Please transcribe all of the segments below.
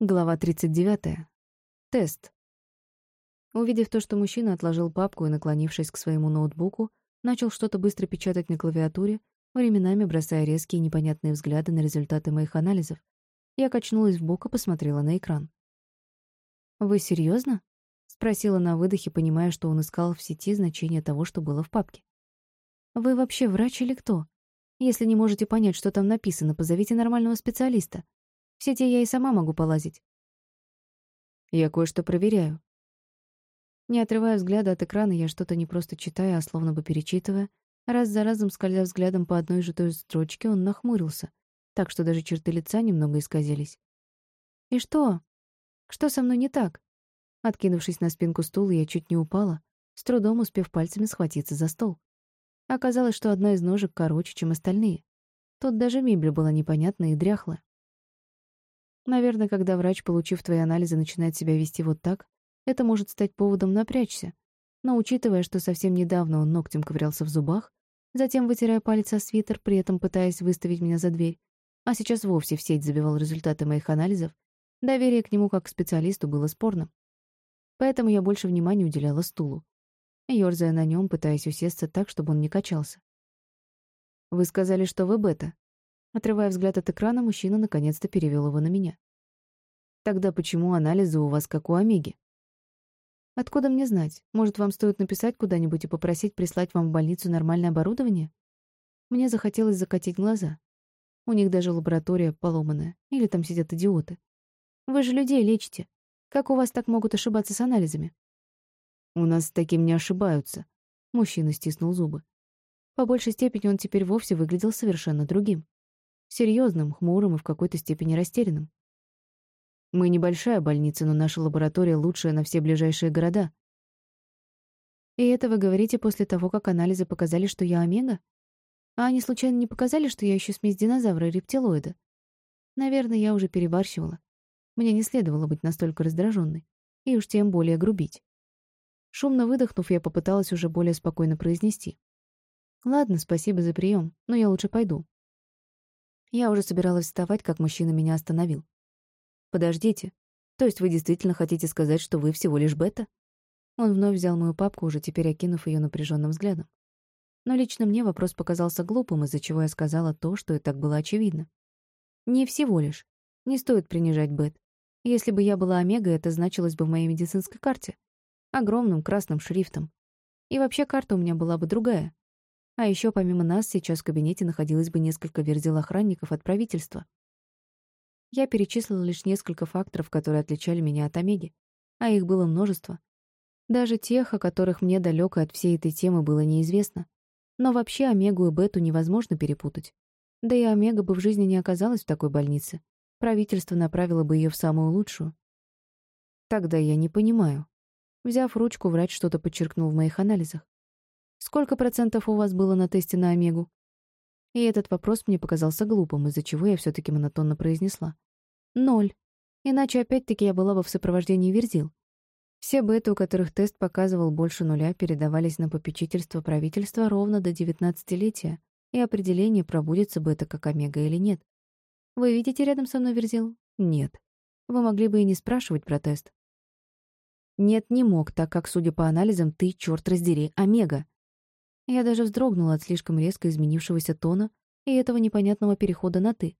Глава 39. Тест. Увидев то, что мужчина отложил папку и, наклонившись к своему ноутбуку, начал что-то быстро печатать на клавиатуре, временами бросая резкие непонятные взгляды на результаты моих анализов, я качнулась в бок и посмотрела на экран. «Вы серьезно? спросила на выдохе, понимая, что он искал в сети значение того, что было в папке. «Вы вообще врач или кто? Если не можете понять, что там написано, позовите нормального специалиста. В сети я и сама могу полазить. Я кое-что проверяю. Не отрывая взгляда от экрана, я что-то не просто читаю, а словно бы перечитывая, раз за разом скользя взглядом по одной же той строчке, он нахмурился, так что даже черты лица немного исказились. «И что? Что со мной не так?» Откинувшись на спинку стула, я чуть не упала, с трудом успев пальцами схватиться за стол. Оказалось, что одна из ножек короче, чем остальные. Тут даже мебель была непонятная и дряхлая. Наверное, когда врач, получив твои анализы, начинает себя вести вот так, это может стать поводом напрячься. Но учитывая, что совсем недавно он ногтем ковырялся в зубах, затем вытирая палец о свитер, при этом пытаясь выставить меня за дверь, а сейчас вовсе в сеть забивал результаты моих анализов, доверие к нему как к специалисту было спорным. Поэтому я больше внимания уделяла стулу, ёрзая на нем, пытаясь усесться так, чтобы он не качался. «Вы сказали, что вы бета», Отрывая взгляд от экрана, мужчина наконец-то перевел его на меня. «Тогда почему анализы у вас как у Омеги?» «Откуда мне знать? Может, вам стоит написать куда-нибудь и попросить прислать вам в больницу нормальное оборудование?» Мне захотелось закатить глаза. У них даже лаборатория поломанная. Или там сидят идиоты. Вы же людей лечите. Как у вас так могут ошибаться с анализами? У нас с таким не ошибаются. Мужчина стиснул зубы. По большей степени он теперь вовсе выглядел совершенно другим серьезным, хмурым и в какой-то степени растерянным. Мы небольшая больница, но наша лаборатория лучшая на все ближайшие города. И это вы говорите после того, как анализы показали, что я омега? А они случайно не показали, что я еще смесь динозавра и рептилоида? Наверное, я уже перебарщивала. Мне не следовало быть настолько раздраженной. И уж тем более грубить. Шумно выдохнув, я попыталась уже более спокойно произнести. «Ладно, спасибо за прием, но я лучше пойду. Я уже собиралась вставать, как мужчина меня остановил. «Подождите. То есть вы действительно хотите сказать, что вы всего лишь бета?» Он вновь взял мою папку, уже теперь окинув ее напряженным взглядом. Но лично мне вопрос показался глупым, из-за чего я сказала то, что и так было очевидно. «Не всего лишь. Не стоит принижать бет. Если бы я была омега, это значилось бы в моей медицинской карте. Огромным красным шрифтом. И вообще карта у меня была бы другая. А еще помимо нас сейчас в кабинете находилось бы несколько верзил охранников от правительства. Я перечислила лишь несколько факторов, которые отличали меня от Омеги, а их было множество. Даже тех, о которых мне далеко от всей этой темы было неизвестно. Но вообще Омегу и Бету невозможно перепутать. Да и Омега бы в жизни не оказалась в такой больнице. Правительство направило бы ее в самую лучшую. Тогда я не понимаю. Взяв ручку, врач что-то подчеркнул в моих анализах. Сколько процентов у вас было на тесте на омегу? И этот вопрос мне показался глупым, из-за чего я все-таки монотонно произнесла. Ноль. Иначе опять-таки я была бы в сопровождении Верзил. Все беты, у которых тест показывал больше нуля, передавались на попечительство правительства ровно до девятнадцатилетия, и определение, пробудется бета как омега или нет. Вы видите рядом со мной Верзил? Нет. Вы могли бы и не спрашивать про тест. Нет, не мог, так как, судя по анализам, ты, черт раздери, омега. Я даже вздрогнула от слишком резко изменившегося тона и этого непонятного перехода на «ты».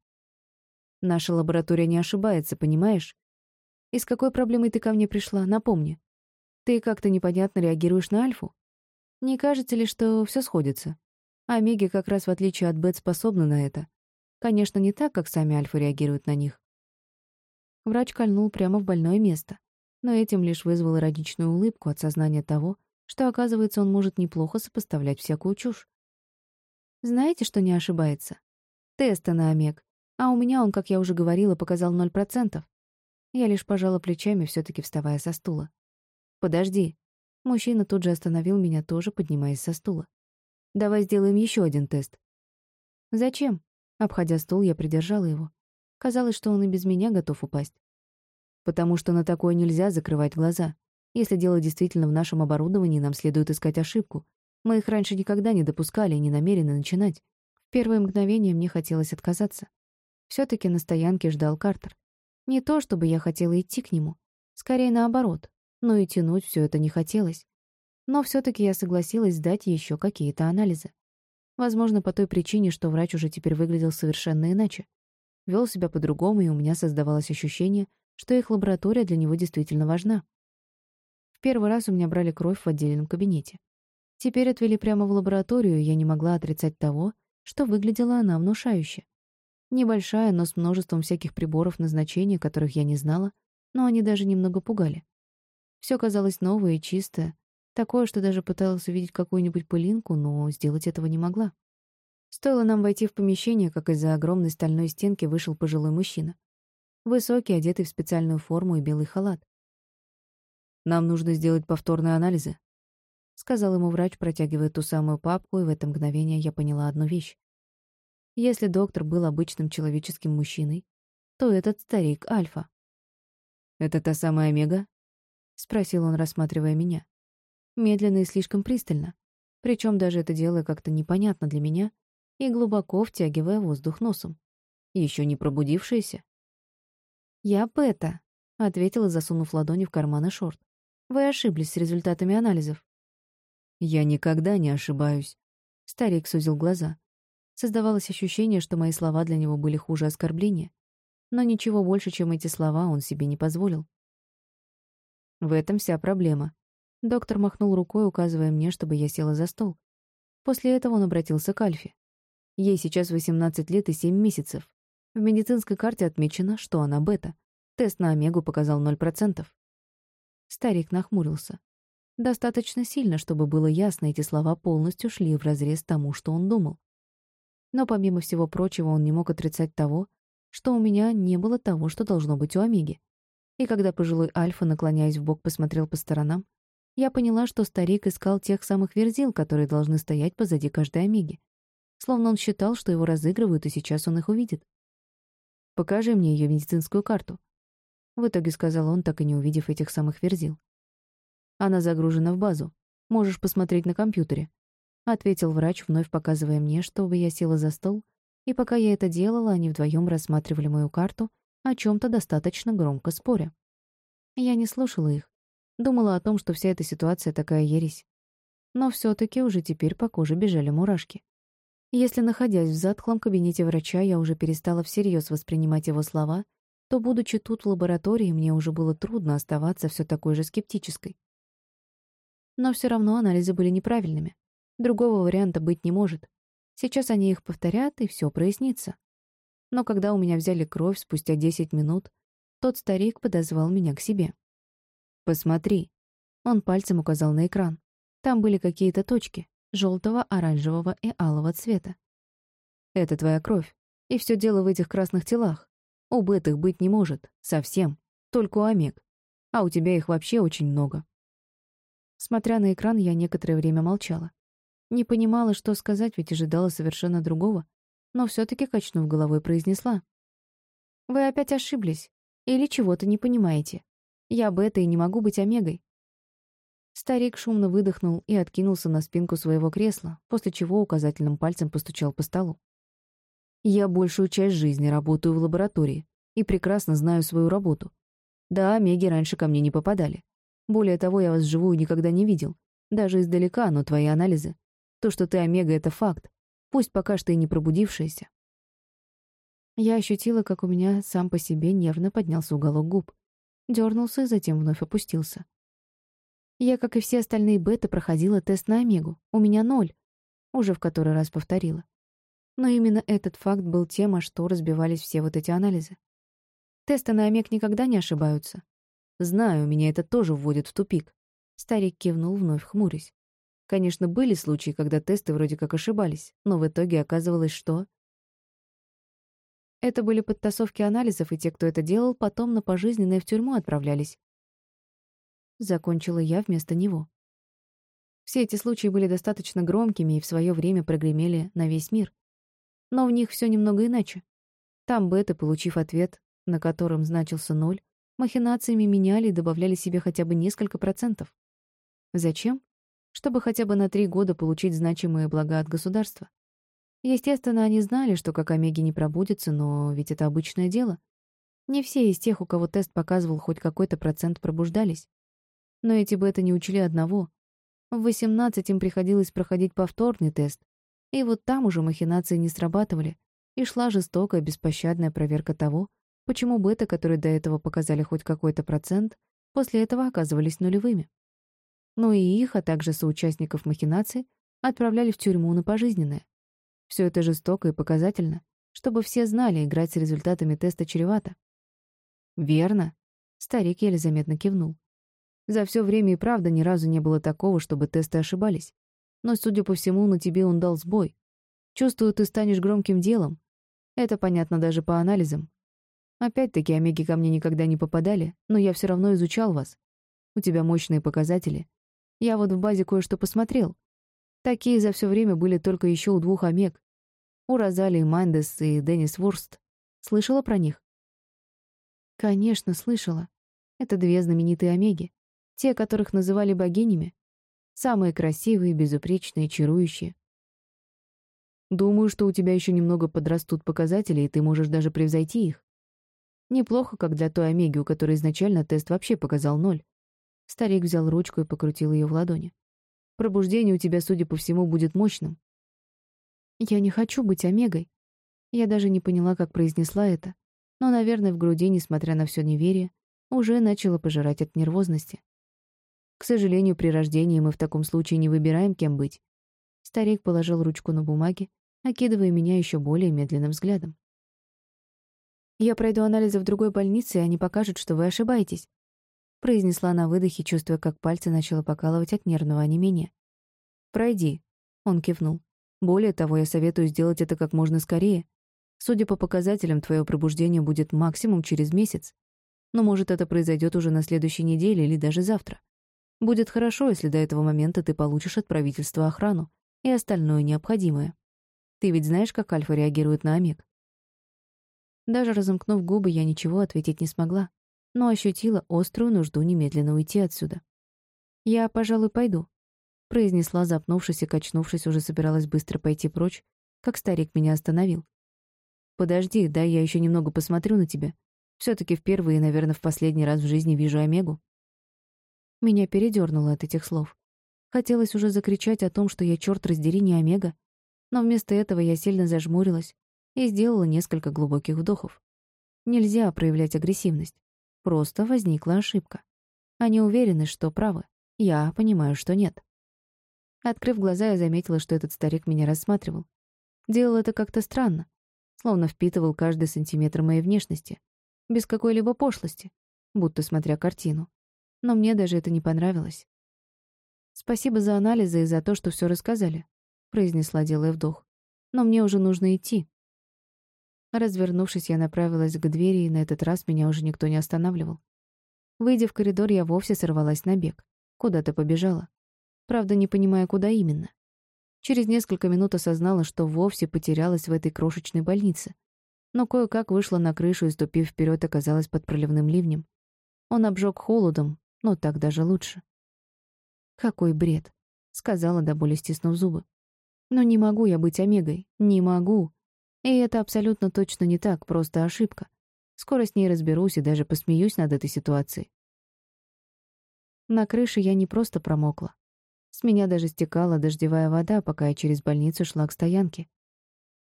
Наша лаборатория не ошибается, понимаешь? И с какой проблемой ты ко мне пришла, напомни. Ты как-то непонятно реагируешь на Альфу. Не кажется ли, что все сходится? Омеги как раз в отличие от Бет способны на это. Конечно, не так, как сами Альфы реагируют на них. Врач кольнул прямо в больное место, но этим лишь вызвал эротичную улыбку от сознания того, что, оказывается, он может неплохо сопоставлять всякую чушь. Знаете, что не ошибается? Тесты на омег. А у меня он, как я уже говорила, показал 0%. Я лишь пожала плечами, все таки вставая со стула. «Подожди». Мужчина тут же остановил меня, тоже поднимаясь со стула. «Давай сделаем еще один тест». «Зачем?» Обходя стул, я придержала его. Казалось, что он и без меня готов упасть. «Потому что на такое нельзя закрывать глаза. Если дело действительно в нашем оборудовании, нам следует искать ошибку. Мы их раньше никогда не допускали и не намерены начинать. В первое мгновение мне хотелось отказаться. все таки на стоянке ждал Картер. Не то, чтобы я хотела идти к нему. Скорее наоборот. Но и тянуть все это не хотелось. Но все таки я согласилась сдать еще какие-то анализы. Возможно, по той причине, что врач уже теперь выглядел совершенно иначе. Вел себя по-другому, и у меня создавалось ощущение, что их лаборатория для него действительно важна. Первый раз у меня брали кровь в отдельном кабинете. Теперь отвели прямо в лабораторию, и я не могла отрицать того, что выглядела она внушающе. Небольшая, но с множеством всяких приборов назначения, которых я не знала, но они даже немного пугали. Все казалось новое и чистое, такое, что даже пыталась увидеть какую-нибудь пылинку, но сделать этого не могла. Стоило нам войти в помещение, как из-за огромной стальной стенки вышел пожилой мужчина. Высокий, одетый в специальную форму и белый халат. «Нам нужно сделать повторные анализы», — сказал ему врач, протягивая ту самую папку, и в это мгновение я поняла одну вещь. Если доктор был обычным человеческим мужчиной, то этот старик — Альфа. «Это та самая Омега?» — спросил он, рассматривая меня. Медленно и слишком пристально. Причем даже это делая как-то непонятно для меня и глубоко втягивая воздух носом. Еще не пробудившаяся. «Я Бета», — ответила, засунув ладони в карманы шорт. «Вы ошиблись с результатами анализов». «Я никогда не ошибаюсь», — старик сузил глаза. Создавалось ощущение, что мои слова для него были хуже оскорбления. Но ничего больше, чем эти слова, он себе не позволил. В этом вся проблема. Доктор махнул рукой, указывая мне, чтобы я села за стол. После этого он обратился к Альфе. Ей сейчас 18 лет и 7 месяцев. В медицинской карте отмечено, что она бета. Тест на омегу показал 0%. Старик нахмурился. Достаточно сильно, чтобы было ясно, эти слова полностью шли вразрез тому, что он думал. Но помимо всего прочего, он не мог отрицать того, что у меня не было того, что должно быть у Омеги. И когда пожилой Альфа, наклоняясь в бок, посмотрел по сторонам, я поняла, что старик искал тех самых верзил, которые должны стоять позади каждой Омеги. Словно он считал, что его разыгрывают, и сейчас он их увидит. Покажи мне ее медицинскую карту. В итоге сказал он, так и не увидев этих самых верзил. Она загружена в базу. Можешь посмотреть на компьютере. Ответил врач, вновь показывая мне, чтобы я села за стол, и пока я это делала, они вдвоем рассматривали мою карту, о чем то достаточно громко споря. Я не слушала их. Думала о том, что вся эта ситуация такая ересь. Но все таки уже теперь по коже бежали мурашки. Если, находясь в затхлом кабинете врача, я уже перестала всерьез воспринимать его слова, то, будучи тут в лаборатории, мне уже было трудно оставаться все такой же скептической. Но все равно анализы были неправильными. Другого варианта быть не может. Сейчас они их повторят, и все прояснится. Но когда у меня взяли кровь спустя 10 минут, тот старик подозвал меня к себе. «Посмотри». Он пальцем указал на экран. Там были какие-то точки желтого, оранжевого и алого цвета. Это твоя кровь. И все дело в этих красных телах. У бетых быть не может. Совсем. Только у омег. А у тебя их вообще очень много. Смотря на экран, я некоторое время молчала. Не понимала, что сказать, ведь ожидала совершенно другого. Но все таки качнув головой, произнесла. «Вы опять ошиблись. Или чего-то не понимаете. Я бета и не могу быть омегой. Старик шумно выдохнул и откинулся на спинку своего кресла, после чего указательным пальцем постучал по столу. «Я большую часть жизни работаю в лаборатории и прекрасно знаю свою работу. Да, меги раньше ко мне не попадали. Более того, я вас вживую никогда не видел. Даже издалека, но твои анализы. То, что ты омега, — это факт. Пусть пока что и не пробудившаяся». Я ощутила, как у меня сам по себе нервно поднялся уголок губ. Дернулся затем вновь опустился. Я, как и все остальные бета, проходила тест на омегу. У меня ноль. Уже в который раз повторила. Но именно этот факт был тем, о что разбивались все вот эти анализы. Тесты на омег никогда не ошибаются. Знаю, меня это тоже вводит в тупик. Старик кивнул, вновь хмурясь. Конечно, были случаи, когда тесты вроде как ошибались, но в итоге оказывалось, что... Это были подтасовки анализов, и те, кто это делал, потом на пожизненное в тюрьму отправлялись. Закончила я вместо него. Все эти случаи были достаточно громкими и в свое время прогремели на весь мир. Но в них все немного иначе. Там бета, получив ответ, на котором значился ноль, махинациями меняли и добавляли себе хотя бы несколько процентов. Зачем? Чтобы хотя бы на три года получить значимые блага от государства. Естественно, они знали, что как Омеги не пробудется, но ведь это обычное дело. Не все из тех, у кого тест показывал хоть какой-то процент, пробуждались. Но эти бета не учли одного. В 18 им приходилось проходить повторный тест, и вот там уже махинации не срабатывали, и шла жестокая, беспощадная проверка того, почему бета, которые до этого показали хоть какой-то процент, после этого оказывались нулевыми. Ну и их, а также соучастников махинаций, отправляли в тюрьму на пожизненное. Все это жестоко и показательно, чтобы все знали, играть с результатами теста чревато. «Верно», — старик еле заметно кивнул. «За все время и правда ни разу не было такого, чтобы тесты ошибались. Но, судя по всему, на тебе он дал сбой. Чувствую, ты станешь громким делом. Это понятно даже по анализам. Опять-таки, омеги ко мне никогда не попадали, но я все равно изучал вас. У тебя мощные показатели. Я вот в базе кое-что посмотрел. Такие за все время были только еще у двух омег. У Розалии Мандес и Деннис Вурст. Слышала про них? Конечно, слышала. Это две знаменитые омеги. Те, которых называли богинями. Самые красивые, безупречные, чарующие. Думаю, что у тебя еще немного подрастут показатели, и ты можешь даже превзойти их. Неплохо, как для той омеги, у которой изначально тест вообще показал ноль. Старик взял ручку и покрутил ее в ладони. Пробуждение у тебя, судя по всему, будет мощным. Я не хочу быть омегой. Я даже не поняла, как произнесла это но, наверное, в груди, несмотря на все неверие, уже начало пожирать от нервозности. К сожалению, при рождении мы в таком случае не выбираем, кем быть. Старик положил ручку на бумаге, окидывая меня еще более медленным взглядом. «Я пройду анализы в другой больнице, и они покажут, что вы ошибаетесь», произнесла на выдохе, чувствуя, как пальцы начало покалывать от нервного онемения. «Пройди», — он кивнул. «Более того, я советую сделать это как можно скорее. Судя по показателям, твое пробуждение будет максимум через месяц. Но, может, это произойдет уже на следующей неделе или даже завтра. Будет хорошо, если до этого момента ты получишь от правительства охрану и остальное необходимое. Ты ведь знаешь, как Альфа реагирует на Омег? Даже разомкнув губы, я ничего ответить не смогла, но ощутила острую нужду немедленно уйти отсюда. «Я, пожалуй, пойду», — произнесла, запнувшись и качнувшись, уже собиралась быстро пойти прочь, как старик меня остановил. Подожди, да я еще немного посмотрю на тебя. Все-таки впервые, наверное, в последний раз в жизни вижу Омегу. Меня передернуло от этих слов. Хотелось уже закричать о том, что я, черт раздери, не Омега. Но вместо этого я сильно зажмурилась и сделала несколько глубоких вдохов. Нельзя проявлять агрессивность. Просто возникла ошибка. Они уверены, что правы. Я понимаю, что нет. Открыв глаза, я заметила, что этот старик меня рассматривал. Делал это как-то странно, словно впитывал каждый сантиметр моей внешности, без какой-либо пошлости, будто смотря картину. Но мне даже это не понравилось. «Спасибо за анализы и за то, что все рассказали», — произнесла, делая вдох. «Но мне уже нужно идти». Развернувшись, я направилась к двери, и на этот раз меня уже никто не останавливал. Выйдя в коридор, я вовсе сорвалась на бег. Куда-то побежала. Правда, не понимая, куда именно. Через несколько минут осознала, что вовсе потерялась в этой крошечной больнице. Но кое-как вышла на крышу и, ступив вперед, оказалась под проливным ливнем. Он обжег холодом, но так даже лучше. «Какой бред!» — сказала до боли стиснув зубы. «Но не могу я быть Омегой. Не могу. И это абсолютно точно не так, просто ошибка. Скоро с ней разберусь и даже посмеюсь над этой ситуацией». На крыше я не просто промокла. С меня даже стекала дождевая вода, пока я через больницу шла к стоянке.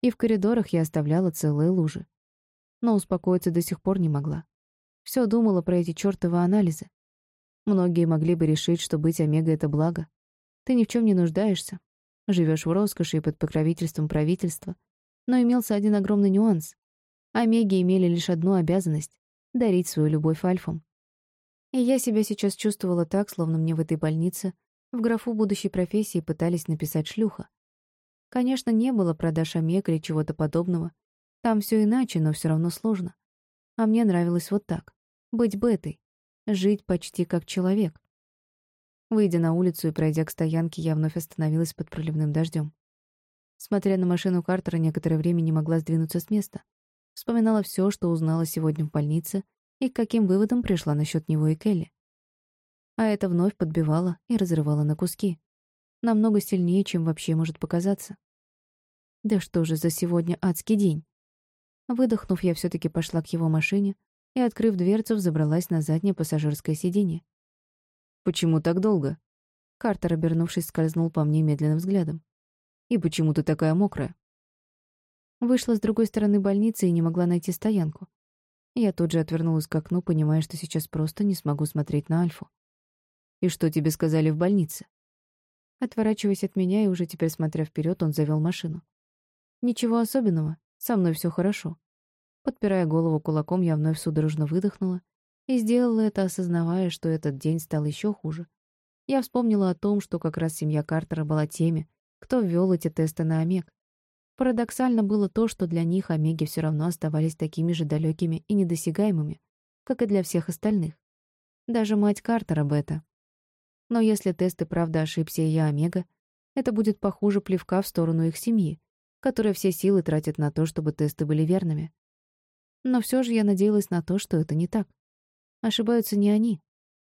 И в коридорах я оставляла целые лужи. Но успокоиться до сих пор не могла. Все думала про эти чёртовы анализы. Многие могли бы решить, что быть омегой — это благо. Ты ни в чем не нуждаешься. Живешь в роскоши и под покровительством правительства. Но имелся один огромный нюанс. Омеги имели лишь одну обязанность — дарить свою любовь альфам. И я себя сейчас чувствовала так, словно мне в этой больнице в графу будущей профессии пытались написать шлюха. Конечно, не было продаж омег или чего-то подобного. Там все иначе, но все равно сложно. А мне нравилось вот так. Быть бетой. Жить почти как человек. Выйдя на улицу и пройдя к стоянке, я вновь остановилась под проливным дождем. Смотря на машину Картера, некоторое время не могла сдвинуться с места. Вспоминала все, что узнала сегодня в больнице, и к каким выводам пришла насчет него и Келли а это вновь подбивало и разрывало на куски. Намного сильнее, чем вообще может показаться. Да что же за сегодня адский день? Выдохнув, я все таки пошла к его машине, и, открыв дверцу, взобралась на заднее пассажирское сиденье. «Почему так долго?» Картер, обернувшись, скользнул по мне медленным взглядом. «И почему ты такая мокрая?» Вышла с другой стороны больницы и не могла найти стоянку. Я тут же отвернулась к окну, понимая, что сейчас просто не смогу смотреть на Альфу. «И что тебе сказали в больнице?» Отворачиваясь от меня и уже теперь смотря вперед, он завел машину. «Ничего особенного. Со мной все хорошо». Подпирая голову кулаком, я вновь судорожно выдохнула и сделала это, осознавая, что этот день стал еще хуже. Я вспомнила о том, что как раз семья Картера была теми, кто ввел эти тесты на омег. Парадоксально было то, что для них омеги все равно оставались такими же далекими и недосягаемыми, как и для всех остальных. Даже мать Картера Бета. Но если тесты правда ошибся и я омега, это будет похуже плевка в сторону их семьи, которая все силы тратит на то, чтобы тесты были верными. Но все же я надеялась на то, что это не так. Ошибаются не они,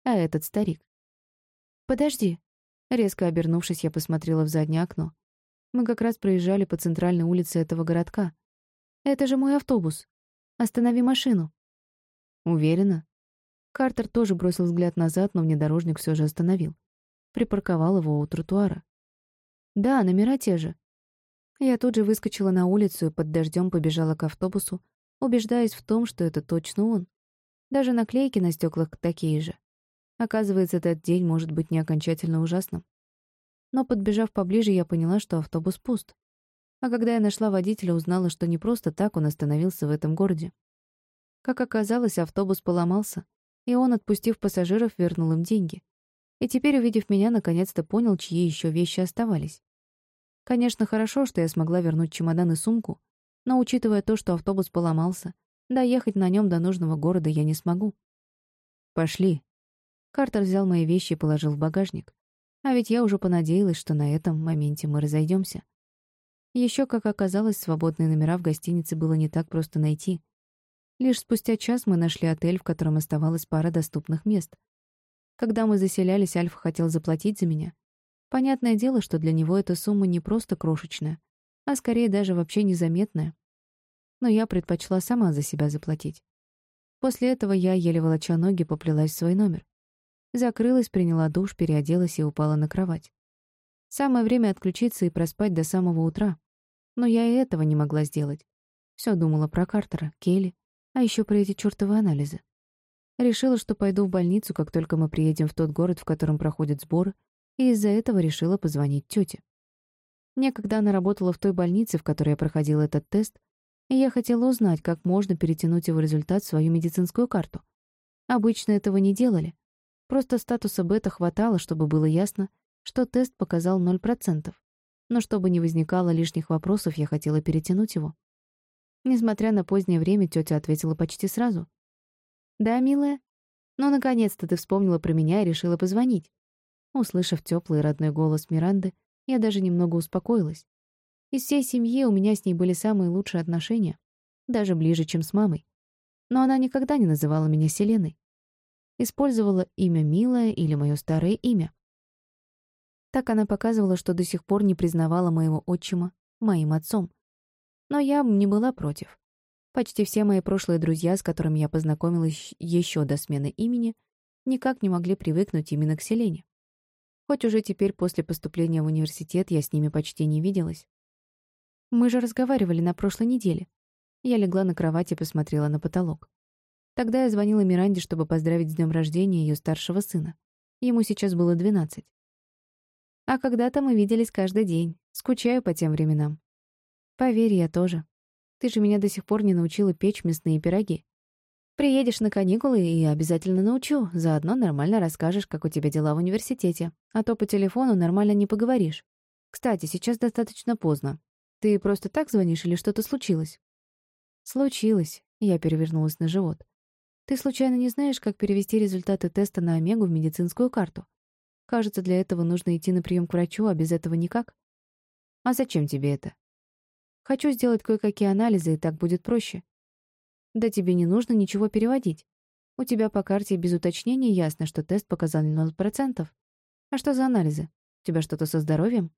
а этот старик. «Подожди», Резко обернувшись, я посмотрела в заднее окно. Мы как раз проезжали по центральной улице этого городка. «Это же мой автобус. Останови машину». «Уверена?» Картер тоже бросил взгляд назад, но внедорожник все же остановил. Припарковал его у тротуара. «Да, номера те же». Я тут же выскочила на улицу и под дождем побежала к автобусу, убеждаясь в том, что это точно он. Даже наклейки на стеклах такие же. Оказывается, этот день может быть не окончательно ужасным. Но, подбежав поближе, я поняла, что автобус пуст. А когда я нашла водителя, узнала, что не просто так он остановился в этом городе. Как оказалось, автобус поломался, и он, отпустив пассажиров, вернул им деньги. И теперь, увидев меня, наконец-то понял, чьи еще вещи оставались. Конечно, хорошо, что я смогла вернуть чемодан и сумку, но, учитывая то, что автобус поломался, доехать на нем до нужного города я не смогу. «Пошли», Картер взял мои вещи и положил в багажник. А ведь я уже понадеялась, что на этом моменте мы разойдемся. Еще, как оказалось, свободные номера в гостинице было не так просто найти. Лишь спустя час мы нашли отель, в котором оставалась пара доступных мест. Когда мы заселялись, Альф хотел заплатить за меня. Понятное дело, что для него эта сумма не просто крошечная, а скорее даже вообще незаметная. Но я предпочла сама за себя заплатить. После этого я, еле волоча ноги, поплелась в свой номер. Закрылась, приняла душ, переоделась и упала на кровать. Самое время отключиться и проспать до самого утра. Но я и этого не могла сделать. Все думала про Картера, Келли, а еще про эти чертовы анализы. Решила, что пойду в больницу, как только мы приедем в тот город, в котором проходят сборы, и из-за этого решила позвонить тете. Некогда она работала в той больнице, в которой я проходила этот тест, и я хотела узнать, как можно перетянуть его результат в свою медицинскую карту. Обычно этого не делали, Просто статуса бета хватало, чтобы было ясно, что тест показал 0%. Но чтобы не возникало лишних вопросов, я хотела перетянуть его. Несмотря на позднее время, тетя ответила почти сразу. «Да, милая? Ну, наконец-то ты вспомнила про меня и решила позвонить». Услышав теплый родной голос Миранды, я даже немного успокоилась. Из всей семьи у меня с ней были самые лучшие отношения, даже ближе, чем с мамой. Но она никогда не называла меня Селеной использовала имя Милое или мое старое имя. Так она показывала, что до сих пор не признавала моего отчима моим отцом. Но я не была против. Почти все мои прошлые друзья, с которыми я познакомилась еще до смены имени, никак не могли привыкнуть именно к Селене. Хоть уже теперь после поступления в университет я с ними почти не виделась. Мы же разговаривали на прошлой неделе. Я легла на кровать и посмотрела на потолок. Тогда я звонила Миранде, чтобы поздравить с днем рождения ее старшего сына. Ему сейчас было 12. А когда-то мы виделись каждый день. Скучаю по тем временам. Поверь, я тоже. Ты же меня до сих пор не научила печь мясные пироги. Приедешь на каникулы и обязательно научу. Заодно нормально расскажешь, как у тебя дела в университете. А то по телефону нормально не поговоришь. Кстати, сейчас достаточно поздно. Ты просто так звонишь или что-то случилось? Случилось. Я перевернулась на живот. Ты случайно не знаешь, как перевести результаты теста на омегу в медицинскую карту? Кажется, для этого нужно идти на прием к врачу, а без этого никак. А зачем тебе это? Хочу сделать кое-какие анализы, и так будет проще. Да тебе не нужно ничего переводить. У тебя по карте без уточнений ясно, что тест показал 0%. А что за анализы? У тебя что-то со здоровьем?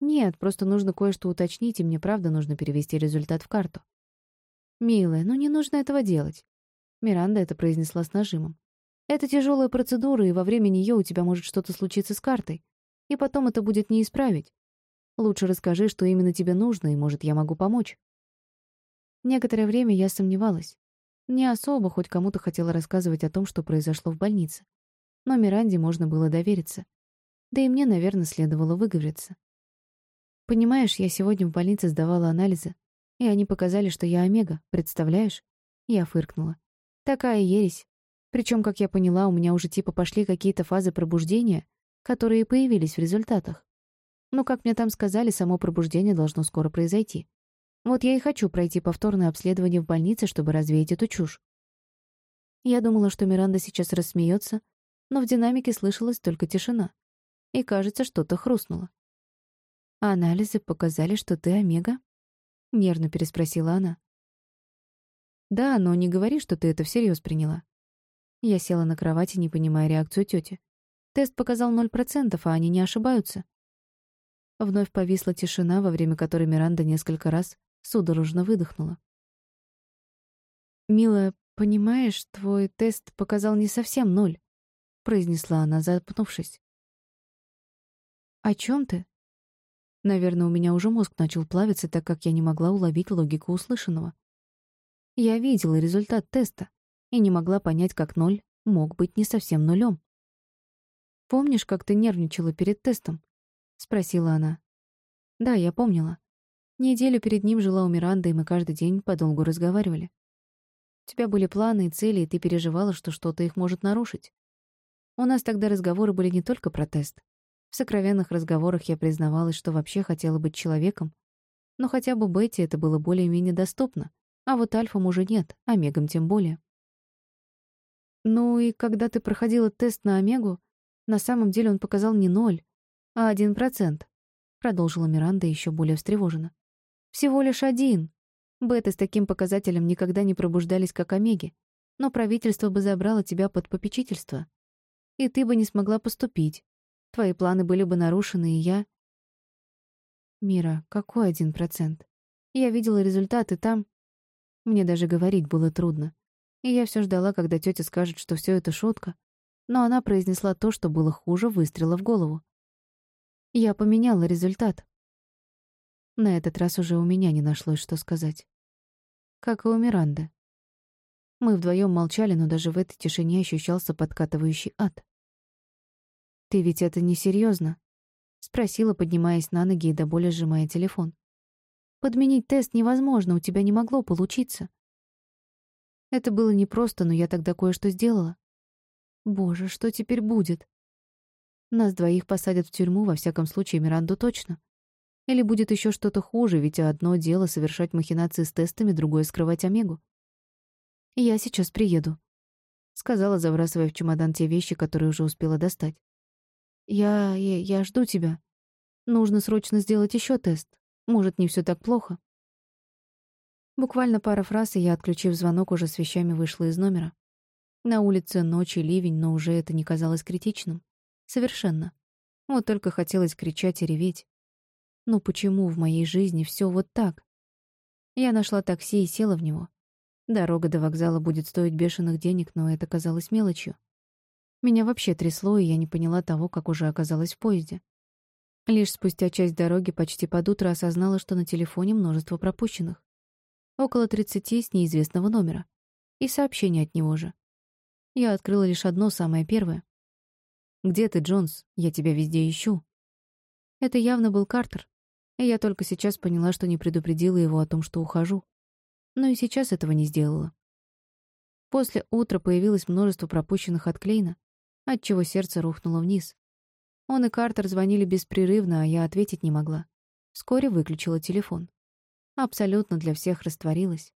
Нет, просто нужно кое-что уточнить, и мне правда нужно перевести результат в карту. Милая, ну не нужно этого делать. Миранда это произнесла с нажимом. «Это тяжелая процедура, и во время нее у тебя может что-то случиться с картой. И потом это будет не исправить. Лучше расскажи, что именно тебе нужно, и, может, я могу помочь». Некоторое время я сомневалась. Не особо хоть кому-то хотела рассказывать о том, что произошло в больнице. Но Миранде можно было довериться. Да и мне, наверное, следовало выговориться. Понимаешь, я сегодня в больнице сдавала анализы, и они показали, что я омега, представляешь? Я фыркнула. Такая ересь. Причем, как я поняла, у меня уже типа пошли какие-то фазы пробуждения, которые появились в результатах. Но, как мне там сказали, само пробуждение должно скоро произойти. Вот я и хочу пройти повторное обследование в больнице, чтобы развеять эту чушь. Я думала, что Миранда сейчас рассмеется, но в динамике слышалась только тишина. И, кажется, что-то хрустнуло. «Анализы показали, что ты омега?» — нервно переспросила она. «Да, но не говори, что ты это всерьез приняла». Я села на кровати, не понимая реакцию тети. Тест показал ноль процентов, а они не ошибаются. Вновь повисла тишина, во время которой Миранда несколько раз судорожно выдохнула. «Милая, понимаешь, твой тест показал не совсем ноль», — произнесла она, запнувшись. «О чем ты?» Наверное, у меня уже мозг начал плавиться, так как я не могла уловить логику услышанного. Я видела результат теста и не могла понять, как ноль мог быть не совсем нулем. «Помнишь, как ты нервничала перед тестом?» — спросила она. «Да, я помнила. Неделю перед ним жила у Миранды, и мы каждый день подолгу разговаривали. У тебя были планы и цели, и ты переживала, что что-то их может нарушить. У нас тогда разговоры были не только про тест. В сокровенных разговорах я признавалась, что вообще хотела быть человеком, но хотя бы Бетти это было более-менее доступно, а вот Альфам уже нет, Омегам тем более. Ну и когда ты проходила тест на Омегу, на самом деле он показал не ноль, а один процент, продолжила Миранда еще более встревоженно. Всего лишь один. Беты с таким показателем никогда не пробуждались, как омеги, но правительство бы забрало тебя под попечительство. И ты бы не смогла поступить. Твои планы были бы нарушены, и я... Мира, какой один процент? Я видела результаты там. Мне даже говорить было трудно. И я все ждала, когда тетя скажет, что все это шутка. Но она произнесла то, что было хуже выстрела в голову. Я поменяла результат. На этот раз уже у меня не нашлось, что сказать. Как и у Миранды. Мы вдвоем молчали, но даже в этой тишине ощущался подкатывающий ад. «Ты ведь это несерьезно? спросила, поднимаясь на ноги и до боли сжимая телефон. «Подменить тест невозможно, у тебя не могло получиться». Это было непросто, но я тогда кое-что сделала. Боже, что теперь будет? Нас двоих посадят в тюрьму, во всяком случае, Миранду точно. Или будет еще что-то хуже, ведь одно дело совершать махинации с тестами, другое — скрывать Омегу. «Я сейчас приеду», — сказала, забрасывая в чемодан те вещи, которые уже успела достать. «Я... я, я жду тебя. Нужно срочно сделать еще тест. Может, не все так плохо». Буквально пара фраз, и я, отключив звонок, уже с вещами вышла из номера. На улице ночь и ливень, но уже это не казалось критичным. Совершенно. Вот только хотелось кричать и реветь. Но почему в моей жизни все вот так? Я нашла такси и села в него. Дорога до вокзала будет стоить бешеных денег, но это казалось мелочью. Меня вообще трясло, и я не поняла того, как уже оказалась в поезде. Лишь спустя часть дороги почти под утро осознала, что на телефоне множество пропущенных. Около тридцати с неизвестного номера. И сообщение от него же. Я открыла лишь одно, самое первое. «Где ты, Джонс? Я тебя везде ищу». Это явно был Картер, и я только сейчас поняла, что не предупредила его о том, что ухожу. Но и сейчас этого не сделала. После утра появилось множество пропущенных от Клейна, отчего сердце рухнуло вниз. Он и Картер звонили беспрерывно, а я ответить не могла. Вскоре выключила телефон. Абсолютно для всех растворилась.